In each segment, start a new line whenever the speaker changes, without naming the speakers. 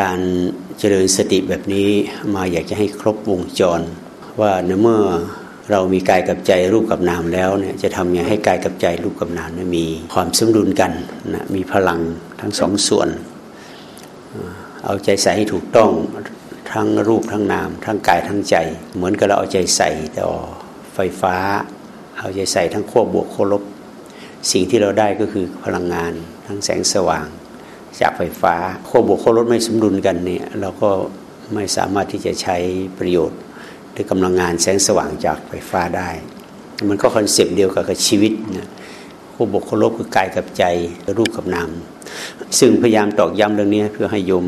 การเจริญสติแบบนี้มาอยากจะให้ครบวงจร ว่าในเมื่อเรามีกายกับใจรูปกับนามแล้วเนี่ยจะทำยังไงให้กายกับใจรูปกับนามมีความสมดุลกันนะมีพลังทั้งสองส่วน เอาใจใส่ให้ถูกต้องทั้งรูปทั้งนามทั้งกายทั้งใจ เหมือนกับเราเอาใจใส่ต่อไฟฟ้า เอาใจใส่ทั้งขั้วบวกขั้วลบ สิ่งที่เราได้ก็คือพลังงานทั้งแสงสว่าง จากไฟฟ้าขั้วบวกขั้วลบไม่สมดุลกันเนี่ยเราก็ไม่สามารถที่จะใช้ประโยชน์ด้วยกำลังงานแสงสว่างจากไฟฟ้าได้ มันก็ concept เดียวกับกับชีวิตนะขั้วบวกขั้วลบคือกายกับใจรูปกับนามซึ่งพยายามตอกย้ำเรื่องนี้เพื่อให้โยม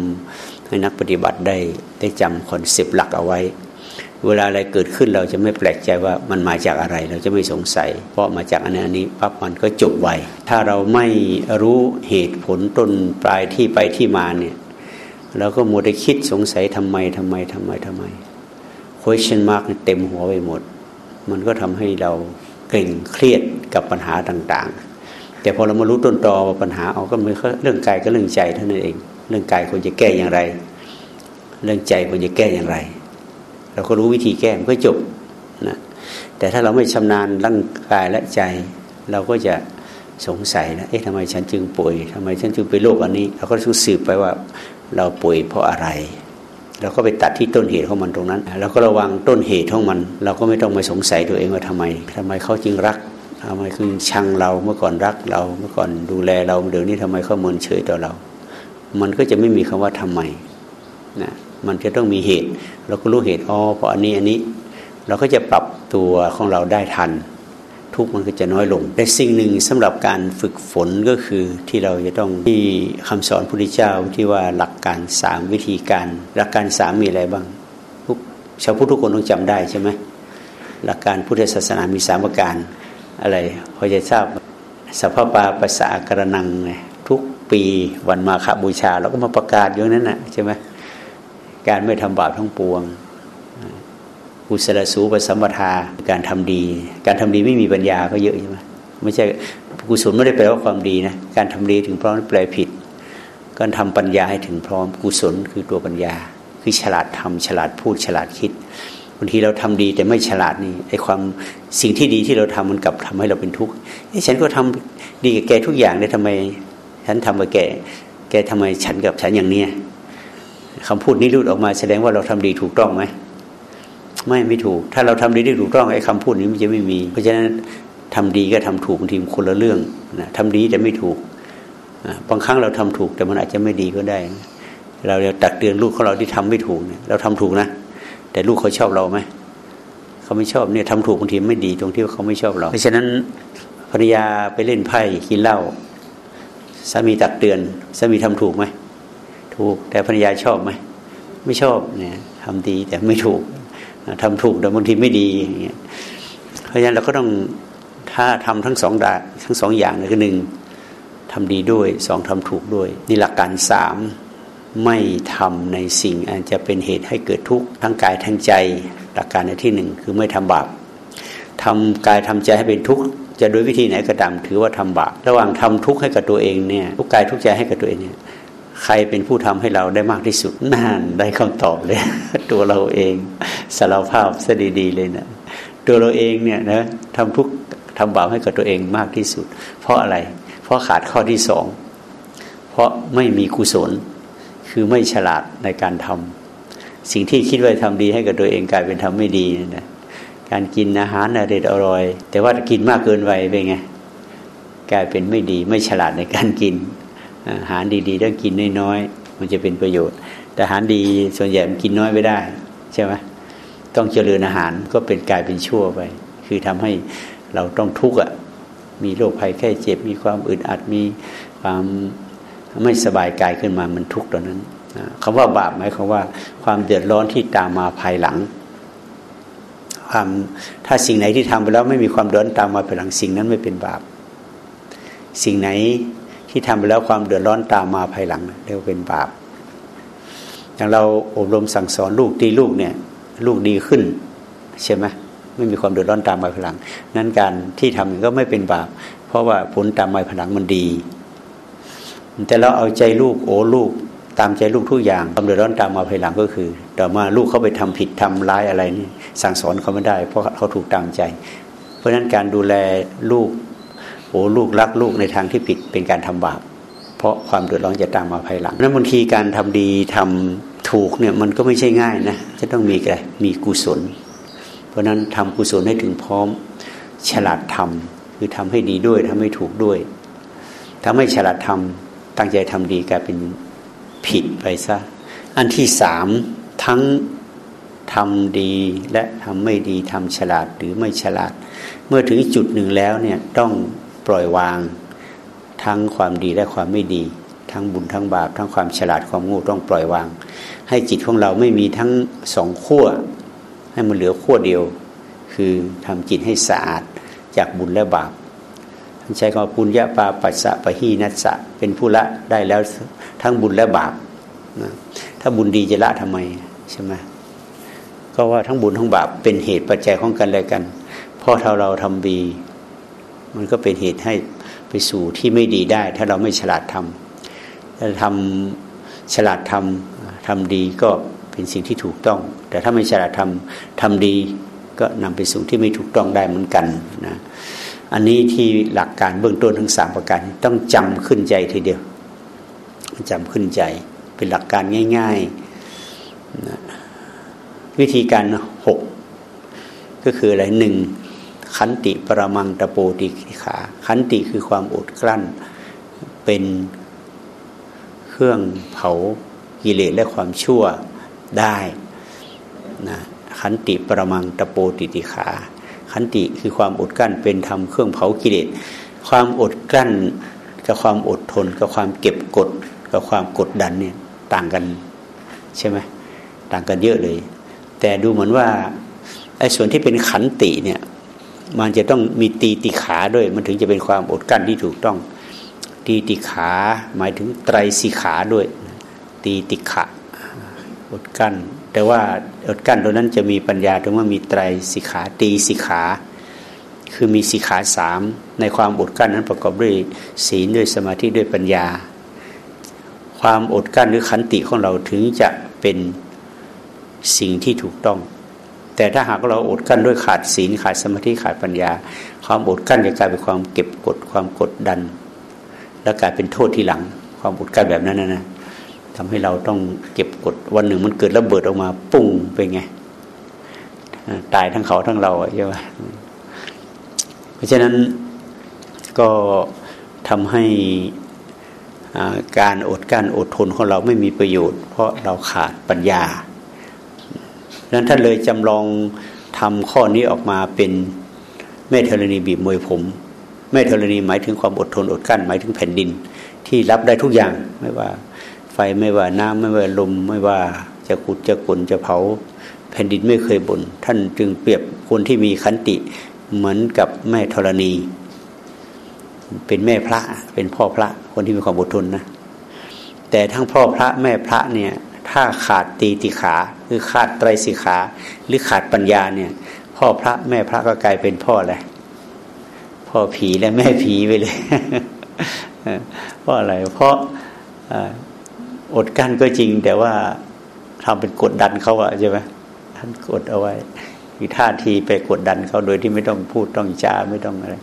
ให้นักปฏิบัติได้ได้จำ concept หลักเอาไว้ เวลาอะไรเกิดขึ้นเราจะไม่แปลกใจว่ามันมาจากอะไร เราจะไม่สงสัย เพราะมาจากอันนี้อันนี้ปั๊บมันก็จบไวถ้าเราไม่รู้เหตุผลต้นปลายที่ไปที่มาเนี่ยเราก็มัวแต่คิดสงสัยทำไมทำไมทำไมทำไม question mark เต็มหัวไปหมด มันก็ทำให้เราเกร็งเครียดกับปัญหาต่างๆ แต่พอเรามารู้ต้นตอปัญหาเอาก็ไม่เรื่องกายก็เรื่องใจเท่านั้นเอง เรื่องกายควรจะแก้อย่างไร เรื่องใจควรจะแก้อย่างไร เราก็รู้วิธีแก้มันก็จบนะแต่ถ้าเราไม่ชำนาญร่างกายและใจ เราก็จะสงสัยนะเอ๊ะทำไมฉันจึงป่วยทำไมฉันจึงเป็นโรคอันนี้ เราก็ต้องสืบไปว่าเราป่วยเพราะอะไรเราก็ไปตัดที่ต้นเหตุของมันตรงนั้นเราก็ระวังต้นเหตุของมัน เราก็ไม่ต้องมาสงสัยตัวเองว่าทำไมทำไมเขาจึงรักทำไมคือชังเราเมื่อก่อนรักเราเมื่อก่อนดูแลเราเดี๋ยวนี้ทำไมเขาเมินเฉยต่อเรา มันก็จะไม่มีคำว่าทำไมนะ มันจะต้องมีเหตุ เราก็รู้เหตุอ๋อเพราะอันนี้อันนี้ เราก็จะปรับตัวของเราได้ทัน ทุกมันก็จะน้อยลง แต่สิ่งหนึ่งสำหรับการฝึกฝนก็คือที่เราจะต้องที่คำสอนพระพุทธเจ้าที่ว่าหลักการสามวิธีการ หลักการสามมีอะไรบ้างทุกชาวพุทธทุกคนต้องจำได้ใช่ไหมหลักการพุทธศาสนามีสามประการอะไรพอจะทราบสัพพปาปัสสะกระนังไงทุกปีวันมาฆบูชาเราก็มาประกาศอย่างนั้นนะใช่ไหม การไม่ทำบาปทั้งปวงกุศลสูปสัมปทาการทำดี การทำดีไม่มีปัญญาก็เยอะใช่ไหมไม่ใช่กุศลไม่ได้แปลว่าความดีนะการทำดีถึงพร้อมแปลผิด การทำปัญญาให้ถึงพร้อมกุศลคือตัวปัญญา คือฉลาดทำฉลาดพูดฉลาดคิดบางทีเราทำดีแต่ไม่ฉลาดนี่ไอ้ความสิ่งที่ดีที่เราทำมันกลับทำให้เราเป็นทุกข์ฉันก็ทำดีกับแกทุกอย่างเลยทำไม ฉันทำกับแกแกทำไมฉันกับฉันอย่างเนี้ย คำพูดนี้รุดออกมา แสดงว่าเราทำดีถูกต้องไหมไม่ไม่ถูก ถ้าเราทำดีได้ถูกต้องไอ้คำพูดนี้มันจะไม่มี เพราะฉะนั้นทำดีก็ทำถูกทีมคนละเรื่องนะทำดีแต่ไม่ถูกบางครั้งเราทำถูกแต่มันอาจจะไม่ดีก็ได้ เราจะตักเตือนลูกของเราที่ทำไม่ถูกเนี่ยเราทำถูกนะ แต่ลูกเขาชอบเราไหมเขาไม่ชอบเนี่ยทำถูกบางทีไม่ดีตรงที่เขาไม่ชอบเรา เพราะฉะนั้นภรรยาไปเล่นไพ่กินเหล้าสามีตักเตือนสามีทำถูกไหม ถูกแต่ภรรยาชอบไหมไม่ชอบเนี่ยทำดีแต่ไม่ถูกทำถูกแต่บางทีไม่ดีอย่างเงี้ยเพราะฉะนั้นเราก็ต้องถ้าทำทั้งสองดาทั้งสองอย่างเลยคือหนึ่งทำดีด้วยสองทำถูกด้วยนี่หลักการสามไม่ทำในสิ่งอันจะเป็นเหตุให้เกิดทุกข์ทั้งกายทั้งใจ หลักการในที่หนึ่งคือไม่ทำบาปทำกายทำใจให้เป็นทุกข์จะโดยวิธีไหนก็ตามถือว่าทำบาประหว่างทำทุกข์ให้กับตัวเองเนี่ยทุกกายทุกใจให้กับตัวเองเนี่ย ใครเป็นผู้ทำให้เราได้มากที่สุดนั่นได้คำตอบเลย ตัวเราเองสารภาพซะดีๆเลยนะตัวเราเองเนี่ยนะทำทุกทำบาปให้กับตัวเองมากที่สุด เพราะอะไร เพราะขาดข้อที่สองเพราะไม่มีกุศล คือไม่ฉลาดในการทำสิ่งที่คิดว่าทำดีให้กับตัวเองกลายเป็นทำไม่ดีนะการกินอาหารอร่อยอร่อย แต่ว่ากินมากเกินไปเป็นไงกลายเป็นไม่ดี ไม่ฉลาดในการกิน อาหารดีๆต้องกินน้อยๆมันจะเป็นประโยชน์ แต่อาหารดีส่วนใหญ่มันกินน้อยไม่ได้ใช่ไหมต้องเจริญอาหารก็เป็นกลายเป็นชั่วไป คือทำให้เราต้องทุกข์อะมีโรคภัยแค่เจ็บ มีความอึดอัดมีความไม่สบายกายขึ้นมามันทุกข์ตอนนั้นคำว่าบาปหมายความว่า ความเดือดร้อนที่ตามมาภายหลังความถ้าสิ่งไหนที่ทำไปแล้วไม่มีความเดือดร้อนตามมาภายหลังสิ่งนั้นไม่เป็นบาป สิ่งไหน ที่ทำไปแล้วความเดือดร้อนตามมาภายหลังเรียกว่าเป็นบาป อย่างเราอบรมสั่งสอนลูกตีลูกเนี่ย ลูกดีขึ้นใช่ไหมไม่มีความเดือดร้อนตามมาภายหลัง นั้นการที่ทำก็ไม่เป็นบาป เพราะว่าผลตามมาภายหลังมันดี แต่เราเอาใจลูกโอ้ลูกตามใจลูกทุกอย่างความเดือดร้อนตามมาภายหลังก็คือ แต่มาลูกเขาไปทำผิดทำร้ายอะไรนี่สั่งสอนเขาไม่ได้ เพราะเขาถูกตามใจ เพราะฉะนั้นการดูแลลูก โอ้ลูกรักลูกในทางที่ผิดเป็นการทำบาปเพราะความเดือดร้อนจะตามมาภายหลังนั้นบางทีการทำดีทำถูกเนี่ยมันก็ไม่ใช่ง่ายนะจะต้องมีอะไรมีกุศล เพราะนั้นทำกุศลให้ถึงพร้อมฉลาดทำคือทำให้ดีด้วยทำให้ถูกด้วยทำให้ฉลาดทำตั้งใจทำดีกลายเป็นผิดไปซะอันที่สามทั้งทำดีและทำไม่ดีทำฉลาดหรือไม่ฉลาด เมื่อถึงจุดหนึ่งแล้วเนี่ยต้อง ล่อยวาง ทั้งความดีและความไม่ดี ทั้งบุญทั้งบาป ทั้งความฉลาดความงูต้องปล่อยวาง ให้จิตของเราไม่มีทั้งสองขั้วให้มันเหลือขั้วเดียว คือทำจิตให้สะอาดจากบุญและบาปใช้คำปุญญาปาปัสสะปะหีนัสสะเป็นผู้ละได้แล้วทั้งบุญและบาปนะถ้าบุญดีจะละทำไมใช่ไหมก็ว่าทั้งบุญทั้งบาปเป็นเหตุปัจจัยของกันและกันเพราะถ้าเราทำดี มันก็เป็นเหตุให้ไปสู่ที่ไม่ดีได้ ถ้าเราไม่ฉลาดทำถ้าทำฉลาดทำทำดีก็เป็นสิ่งที่ถูกต้อง แต่ถ้าไม่ฉลาดทำทำดีก็นำไปสู่ที่ไม่ถูกต้องได้เหมือนกันนะอันนี้ที่หลักการเบื้องต้นทั้งสามประการต้องจำขึ้นใจทีเดียวจำขึ้นใจเป็นหลักการง่ายๆนะวิธีการหกก็คืออะไรหนึ่ง ขันติปรมังตะโปติขา ขันติคือความอดกลั้น เป็นเครื่องเผากิเลสและความชั่วได้นะขันติปรมังตะโปติติขา ขันติคือความอดกลั้น เป็นธรรมเครื่องเผากิเลสความอดกลั้นกับความอดทนกับความเก็บกดกับความกดดันเนี่ยต่างกันใช่ไหมต่างกันเยอะเลย แต่ดูเหมือนว่าไอ้ส่วนที่เป็นขันติเนี่ย มันจะต้องมีตีติขาด้วย มันถึงจะเป็นความอดกั้นที่ถูกต้อง ตีติขาหมายถึงไตรสิขาด้วย ตีติขะอดกั้น แต่ว่าอดกั้นตัวนั้นจะมีปัญญาถึงว่ามีไตรสิขา ตีสิขา คือมีสิขาสามในความอดกั้นนั้นประกอบด้วยศีลด้วยสมาธิด้วยปัญญา ความอดกั้นหรือขันติของเราถึงจะเป็นสิ่งที่ถูกต้อง แต่ถ้าหากเราอดกั้นด้วยขาดศีลขาดสมาธิขาดปัญญา ความอดกั้นจะกลายเป็นความเก็บกดความกดดัน แล้วกลายเป็นโทษทีหลัง ความอดกั้นแบบนั้นนะนะทำให้เราต้องเก็บกดวันหนึ่งมันเกิดระเบิดออกมาปุ้งเป็นไงตายทั้งเขาทั้งเราใช่ไหมเพราะฉะนั้นก็ทำให้การอดกั้นอดทนของเราไม่มีประโยชน์ เพราะเราขาดปัญญา นั้นท่านเลยจำลองทำข้อนี้ออกมาเป็นแม่ธรณีบีบมวยผม แม่ธรณีหมายถึงความอดทนอดกั้นหมายถึงแผ่นดิน ที่รับได้ทุกอย่างไม่ว่า ไฟไม่ว่าน้ำไม่ว่าลมไม่ว่าจะขุดจะกลนจะเผา แผ่นดินไม่เคยบน่นท่านจึงเปรียบคนที่มีขันติเหมือนกับแม่ธรณี เป็นแม่พระเป็นพ่อพระคนที่มีความอดทนนะแต่ทั้งพ่อพระแม่พระเนี่ย ถ้าขาดตีติขา คือขาดไตรสิขา หรือขาดปัญญาเนี่ย พ่อพระแม่พระก็กลายเป็นพ่ออะไรพ่อผีและแม่ผีไปเลยเพราะอะไร เพราะอดกั้นก็จริง แต่ว่าทำเป็นกดดันเขาอะใช่ไหมท่านกดเอาไว้คือท่าทีไปกดดันเขาโดยที่ไม่ต้องพูดต้องจาไม่ต้องอะไร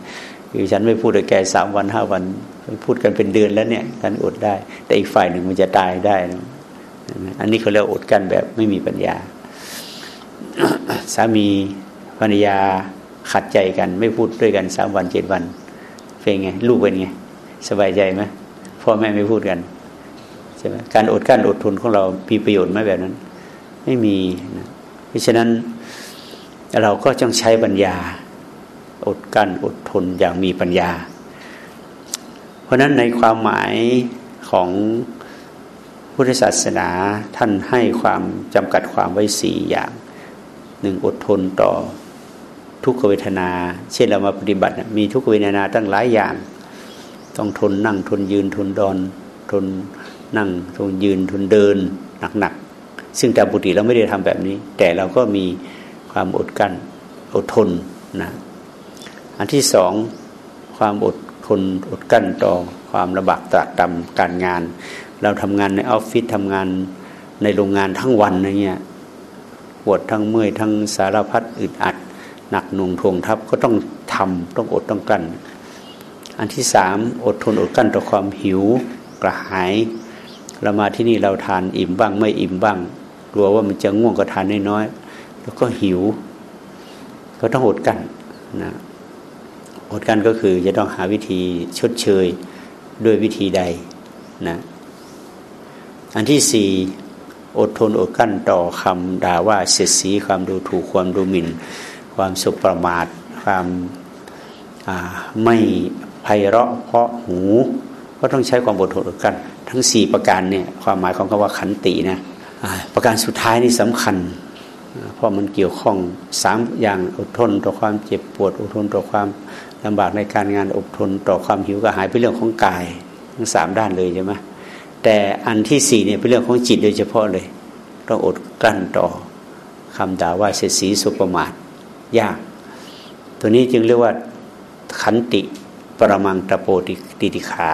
คือฉันไม่พูดกับแกสามวันห้าวันพูดกันเป็นเดือนแล้วเนี่ยท่านอดได้ แต่อีกฝ่ายหนึ่งมันจะตายได้นะ อันนี้เขาเรียกอดกั้นแบบไม่มีปัญญา สามีภรรยาขัดใจกันไม่พูดด้วยกันสามวันเจ็ดวัน เป็นไง ลูกเป็นไง สบายใจไหมพ่อแม่ไม่พูดกันใช่ไหมการอดกั้นอดทนของเรามีประโยชน์ไหมแบบนั้น ไม่มีนะเพราะฉะนั้นเราก็ต้องใช้ปัญญา อดกั้นอดทนอย่างมีปัญญา เพราะนั้นในความหมายของ พุทธศาสนาท่านให้ความจำกัดความไว้สี่อย่างหนึ่งอดทนต่อทุกขเวทนา เช่นเรามาปฏิบัติ มีทุกขเวทนาตั้งหลายอย่าง ต้องทนนั่งทนยืนทนดอน ทนนั่งทนยืนทนเดินหนักๆ ซึ่งตามปกติเราไม่ได้ทำแบบนี้ แต่เราก็มีความอดกั้นอดทนนะอันที่สองความอดทนอดกั้นต่อความระบากตรากตรำการงาน เราทำงานในออฟฟิศทำงานในโรงงานทั้งวันอะไรเงี้ยปวดทั้งเมื่อยทั้งสารพัดอึดอัด หนักหน่วงทวงทับก็ต้องทำต้องอดต้องกลั้น อันที่สามอดทนอดกลั้นต่อความหิวกระหาย เรามาที่นี่เราทานอิ่มบ้างไม่อิ่มบ้าง กลัวว่ามันจะง่วงก็ทานน้อยๆแล้วก็หิว ก็ต้องอดกันนะอดกันก็คือจะต้องหาวิธีชดเชยด้วยวิธีใดนะ อันที่สี่อดทนอดกั้นต่อคำด่าว่าเสียสีความดูถูกความดูหมิ่น ความสุประมาทความไม่ไพเราะเพราะหู ก็ต้องใช้ความอดทนอดกั้นทั้งสี่ประการเนี่ยความหมายของคำว่าขันตินะประการสุดท้ายนี่สำคัญ เพราะมันเกี่ยวข้องสามอย่างอดทนต่อความเจ็บปวด อดทนต่อความลำบากในการงานอดทนต่อความหิวกระหายเป็นเรื่องของกาย ทั้งสามด้านเลยใช่ไหม แต่อันที่สี่เนี่ยเป็นเรื่องของจิตโดยเฉพาะเลยต้องอดกลั้นต่อคำด่าว่าเสียสีสุประมาทยาก ตัวนี้จึงเรียกว่าขันติปรมังตะโปติติติขา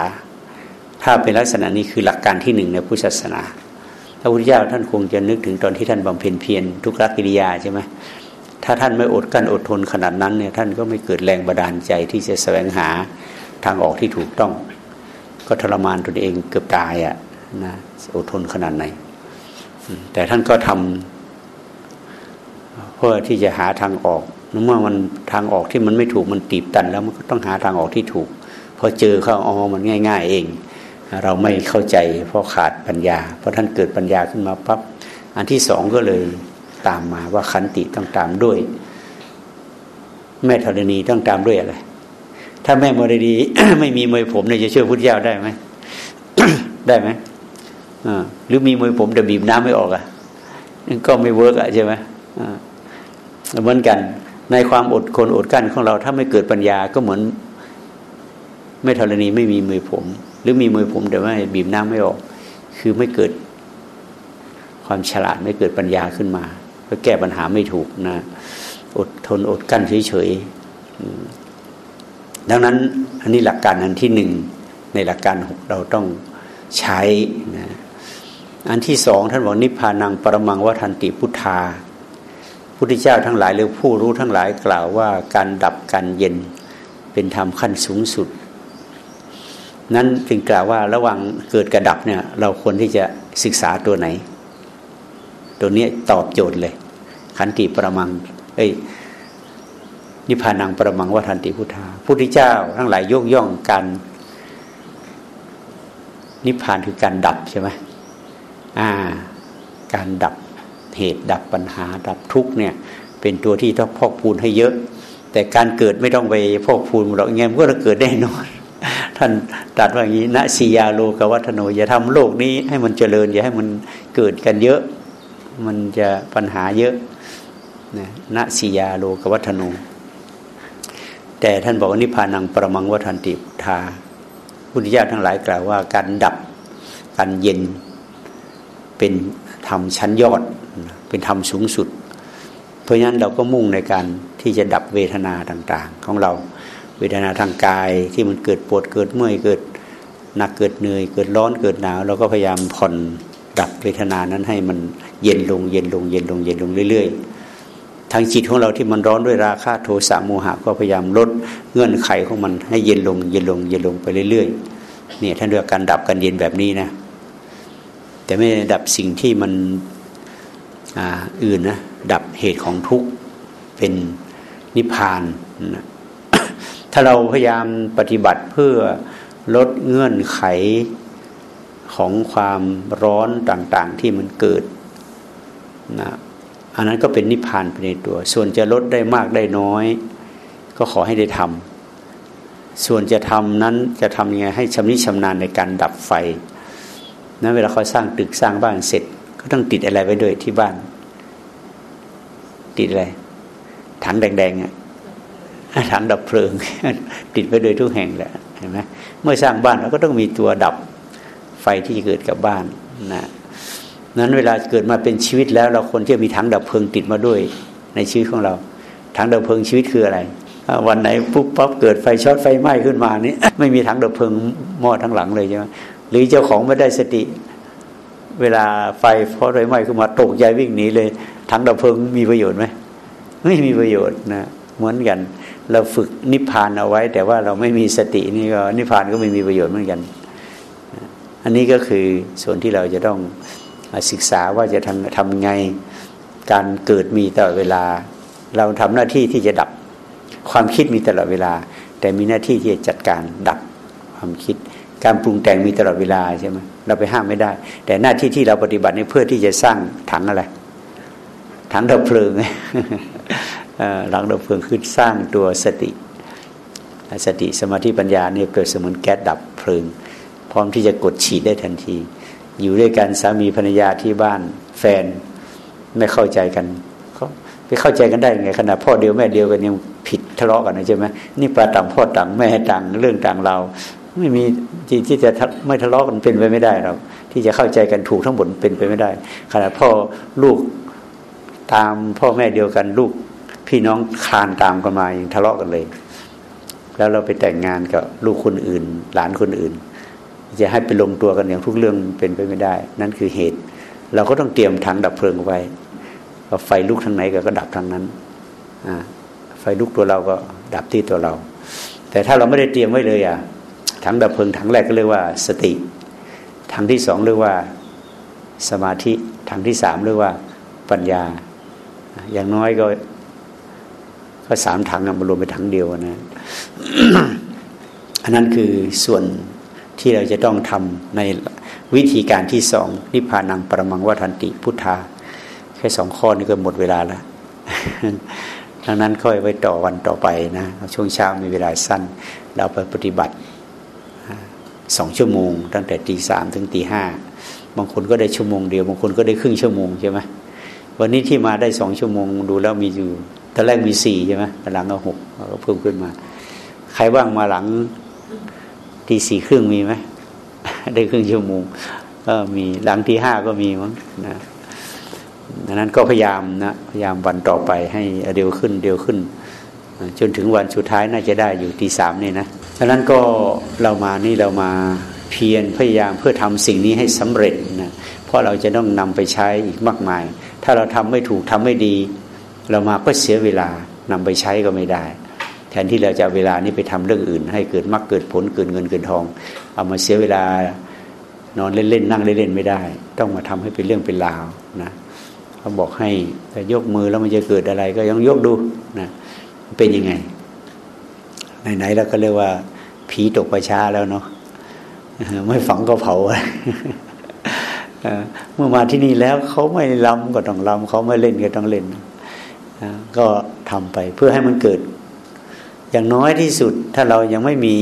ถ้าเป็นลักษณะนี้คือหลักการที่หนึ่งในพุทธศาสนาพระพุทธเจ้าท่านคงจะนึกถึงตอนที่ท่านบำเพ็ญเพียรทุกรักิริยาใช่ไหมถ้าท่านไม่อดกั้นอดทนขนาดนั้นเนี่ยท่านก็ไม่เกิดแรงบันดาลใจที่จะแสวงหาทางออกที่ถูกต้อง ก็ทรมานตนเองเกือบตายอะ่ะนะอดทนขนาดไหน แต่ท่านก็ทำเพื่อที่จะหาทางออกเมื่อมันทางออกที่มันไม่ถูกมันตีบตัน แล้วมันก็ต้องหาทางออกที่ถูกพอเจอเข้าอ๋อมันง่าย ๆ เอง เราไม่เข้าใจเพราะขาดปัญญา เพราะท่านเกิดปัญญาขึ้นมาปั๊บอันที่สองก็เลยตามมาว่าขันติต้องตามด้วย แม่ธรณีต้องตามด้วยอะไร ถ้าแม่มเดดี ไม่มีมวยผมเนี่ยจะช่วยพุทธเจ้าได้ไหมได้ไหมหรือมีมวยผมแต่บีบน้ำไม่ออกอะ่ะก็ไม่เวิร์กอะใช่ไหมเหมือนกันในความอดคนอดกั้นของเรา ถ้าไม่เกิดปัญญาก็เหมือน ไม่ธรณีไม่มีมือผม หรือมีมือผมแต่ว่าบีบน้ำไม่ออก คือไม่เกิดความฉลาดไม่เกิดปัญญาขึ้นมา ก็แก้ปัญหาไม่ถูกนะ อดทนอดกั้นเฉย ดังนั้นอันนี้หลักการอันที่หนึ่งในหลักการหกเราต้องใช้นะอันที่สองท่านบอกนิพพานังปรมังวัฏันติพุทธาพุทธเจ้าทั้งหลายหรือผู้รู้ทั้งหลายกล่าวว่าการดับการเย็นเป็นธรรมขั้นสูงสุด นั้นจึงกล่าวว่าระหว่างเกิดกระดับเนี่ยเราควรที่จะศึกษาตัวไหน ตัวนี้ตอบโจทย์เลย ขันติปรมัง เอ้ย นิพพานังประมังวัฏันติพุทธาพุทธเจ้า ทั้งหลายยกย่องการนิพพานคือการดับใช่ไหมอ่า การดับเหตุดับปัญหา ดับทุกเนี่ย เป็นตัวที่ต้องพอกพูนให้เยอะ แต่การเกิดไม่ต้องไปพอกพูนเราเงี้ยมันก็จะเกิดแน่นอน ท่านตรัสว่าอย่างนี้ณสียาโลกวัฒโนอย่าทำโลกนี้ให้มันเจริญ อย่าให้มันเกิดกันเยอะ มันจะปัญหาเยอะนะณสียาโลกวัฒโน แต่ท่านบอกว่านิพพานังประมังวัฏันติพุทธาพุทธิยาทั้งหลายกล่าวว่า การดับการเย็นเป็นธรรมชั้นยอด เป็นธรรมสูงสุด เพราะฉะนั้นเราก็มุ่งในการที่จะดับเวทนาต่างๆ ของเราเวทนาทางกายที่มันเกิดปวดเกิดเมื่อยเกิดหนักเกิดเหนื่อยเกิดร้อนเกิดหนาวเราก็พยายามผ่อนดับเวทนานั้นให้มันเย็นลงเย็นลงเย็นลงเย็นลงเรื่อย ๆ ทางจิตของเราที่มันร้อนด้วยราคะโทสะโมหะก็พยายามลดเงื่อนไขของมันให้เย็นลง เย็นลง เย็นลงไปเรื่อยๆเนี่ยท่านเรียกการดับกันเย็นแบบนี้นะแต่ไม่ดับสิ่งที่มันออื่นนะดับเหตุของทุกข์เป็นนิพพานนะถ้าเราพยายามปฏิบัติเพื่อลดเงื่อนไขของความร้อนต่าง ๆ ที่มันเกิดนะ อันนั้นก็เป็นนิพพานไปในตัว ส่วนจะลดได้มากได้น้อย ก็ขอให้ได้ทำส่วนจะทำนั้นจะทำยังไงให้ชำนิชำนาญในการดับไฟนั้นเวลาเขาสร้างตึกสร้างบ้านเสร็จ ก็ต้องติดอะไรไว้ด้วยที่บ้าน ติดอะไรถังแดงๆอะถังดับเพลิง ติดไว้โดยทุกแห่งแหละเห็นไหมเมื่อสร้างบ้านเราก็ต้องมีตัวดับไฟที่เกิดกับบ้านนะ นั้นเวลาเกิดมาเป็นชีวิตแล้ว เราควรจะมีถังดับเพลิงติดมาด้วย ในชีวิตของเราถังดับเพลิงชีวิตคืออะไร วันไหนปุ๊บปั๊บเกิดไฟช็อตไฟไหม้ขึ้นมานี่ไม่มีถังดับเพลิงหม้อทั้งหลังเลยใช่ไหมหรือเจ้าของไม่ได้สติ เวลาไฟเพราะไรไหม้ขึ้นมาตกใจวิ่งหนีเลยถังดับเพลิงมีประโยชน์ไหมไม่มีประโยชน์นะเหมือนกัน เราฝึกนิพพานเอาไว้ แต่ว่าเราไม่มีสตินี่ก็นิพพานก็ไม่มีประโยชน์เหมือนกัน อันนี้ก็คือส่วนที่เราจะต้อง ศึกษาว่าจะทำทำไงการเกิดมีตลอดเวลา เราทำหน้าที่ที่จะดับความคิดมีตลอดเวลา แต่มีหน้าที่ที่จะจัดการดับความคิด การปรุงแต่งมีตลอดเวลาใช่ไหมเราไปห้ามไม่ได้ แต่หน้าที่ที่เราปฏิบัตินี่เพื่อที่จะสร้างถังอะไร ถังดับเพลิงหลังดับเพลิงคือสร้างตัวสติ สติสมาธิปัญญาเนี่ยเกิดเสมือนแก๊สดับเพลิง พร้อมที่จะกดฉีดได้ทันที อยู่ด้วยกันสามีภรรยาที่บ้านแฟนไม่เข้าใจกันเขาไปเข้าใจกันได้ไงขนาดพ่อเดียวแม่เดียวกันยังผิดทะเลาะกันนะใช่ไหมนี่ปลาต่างพ่อต่างแม่ต่างเรื่องต่างเรา ไม่มีที่ที่จะไม่ทะเลาะกันเป็นไปไม่ได้เราที่จะเข้าใจกันถูกทั้งหมดเป็นไปไม่ได้ ขนาดพ่อลูกตามพ่อแม่เดียวกันลูกพี่น้องคลานตามกันมายังทะเลาะกันเลย แล้วเราไปแต่งงานกับลูกคนอื่น หลานคนอื่น จะให้ไปลงตัวกันอย่างทุกเรื่องเป็นไปไม่ได้ นั่นคือเหตุ เราก็ต้องเตรียมถังดับเพลิงไว้ไฟลุกทางไหนก็ดับทางนั้นไฟลุกตัวเราก็ดับที่ตัวเรา แต่ถ้าเราไม่ได้เตรียมไว้เลยอะถังดับเพลิงถังแรกก็เรียกว่าสติถังที่สองเรียกว่าสมาธิถังที่สามเรียกว่าปัญญา อย่างน้อยก็ก็สามถังมารวมเป็นถังเดียวนะอันนั้นคือส่วน ที่เราจะต้องทำในวิธีการที่สองนิพพานังปรมังวัฏันติพุทธา แค่สองข้อนี้ก็หมดเวลาแล้วดังนั้นค่อยไว้ต่อวันต่อไปนะช่วงเช้ามีเวลาสั้น เราไปปฏิบัติสองชั่วโมง ตั้งแต่ตีสามถึงตีห้าบางคนก็ได้ชั่วโมงเดียวบางคนก็ได้ครึ่งชั่วโมงใช่ไหมวันนี้ที่มาได้สองชั่วโมง ดูแล้วมีอยู่ตอนแรกมีสี่ใช่ไหมหลังก็หกก็เพิ่มขึ้นมา ใครว่างมาหลัง ตีสี่ครึ่งมีไหมได้ครึ่งชั่วโมงก็มีหลังที่ห้าก็มีมั้งนะดังนั้นก็พยายามนะพยายามวันต่อไปให้เร็วขึ้นเร็วขึ้น จนถึงวันสุดท้ายน่าจะได้อยู่ตีสามนี่นะดังนั้นก็เรามานี่เรามาเพียรพยายามเพื่อทำสิ่งนี้ให้สำเร็จนะเพราะเราจะต้องนำไปใช้อีกมากมาย ถ้าเราทำไม่ถูกทำไม่ดี เรามาก็เสียเวลานำไปใช้ก็ไม่ได้ ทนที่เราจะเวลานี้ไปทำเรื่องอื่น ให้เกิดมรรคเกิดผลเกิดเงินเกิดทอง เอามาเสียเวลานอนเล่นๆนั่งเล่นๆไม่ได้ ต้องมาทำให้เป็นเรื่องเป็นราวนะเขาบอกให้แต่ยกมือแล้วมันจะเกิดอะไร ก็ยังยกดูนะเป็นยังไงไหนๆแล้วก็เรียกว่า ผีตกประชาแล้วเนาะไม่ฝังก็เผาเมื่อมาที่นี่แล้วเขาไม่ลำก็ต้องลำเขาไม่เล่นก็ต้องเล่นก็ทำไปเพื่อให้มันเกิด อย่างน้อยที่สุดถ้าเรายังไม่มี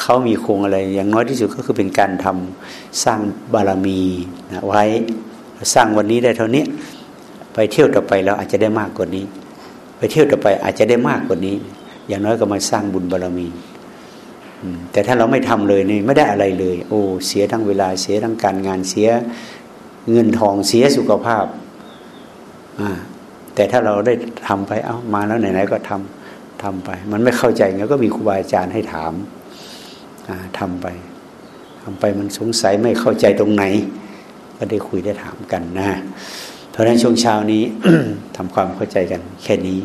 เขามีโครงอะไร อย่างน้อยที่สุดก็คือเป็นการทำสร้างบารมีนะไว้สร้างวันนี้ได้เท่านี้ไปเที่ยวต่อไปเราอาจจะได้มากกว่านี้ ไปเที่ยวต่อไปอาจจะได้มากกว่านี้ อย่างน้อยก็มาสร้างบุญบารรมีแต่ถ้าเราไม่ทำเลยนี่ไม่ได้อะไรเลย โอ้เสียทั้งเวลาเสียทั้งการงานเสียเงินทองเสียสุขภาพแต่ถ้าเราได้ทำไปเอา้ามาแล้วไหนๆก็ทำ ทำไป มันไม่เข้าใจงั้นก็มีครูบาอาจารย์ให้ถามทำไปทำไปมันสงสัยไม่เข้าใจตรงไหน ก็ได้คุยได้ถามกันนะเพราะฉะนั้นช่วงเช้านี้ทำความเข้าใจกันแค่นี้